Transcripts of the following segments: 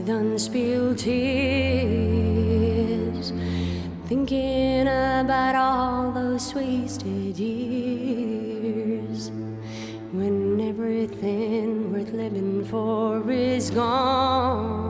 with unspilled tears, thinking about all those wasted years. When everything worth living for is gone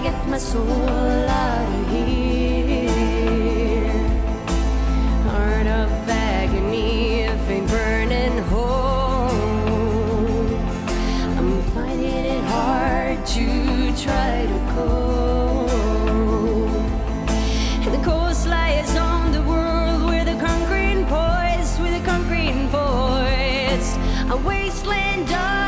gotta get my soul out of here. Heart of agony, if ain't burning hole. I'm finding it hard to try to cope. The coast lies on the world with a concrete voice, with a concrete voice. A wasteland dark.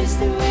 is the way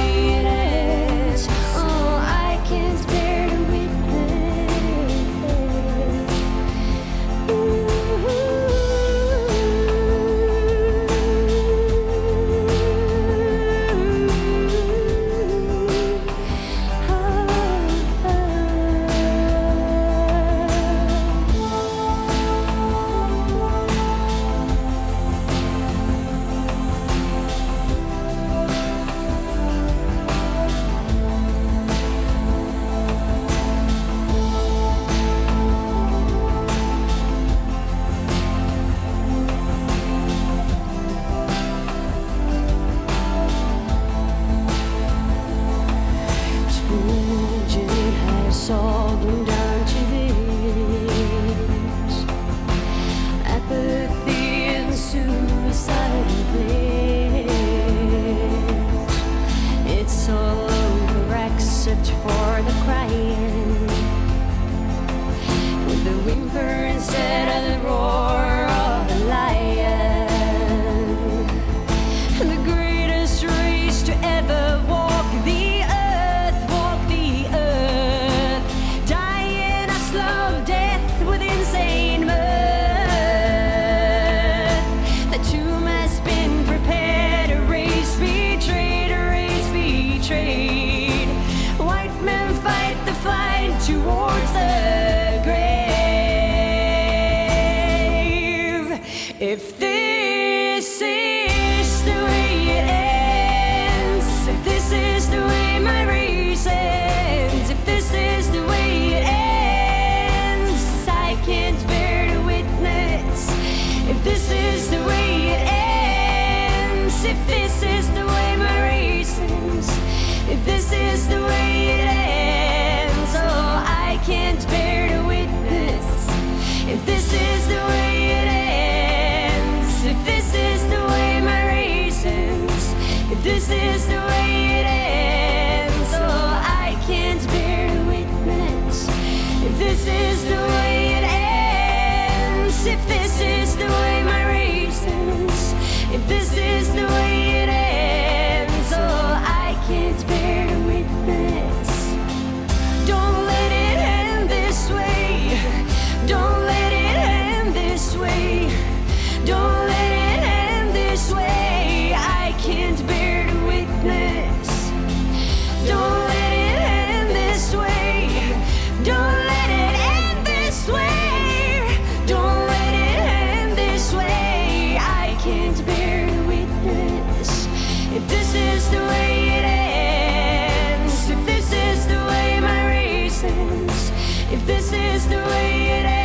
whimper instead of the roar. If this is the way it ends, if this is the way my race ends, if this is the way it ends, I can't bear to witness. If this is the way it ends, if this is the way my race ends, if this is the way. is the If this is the way it ends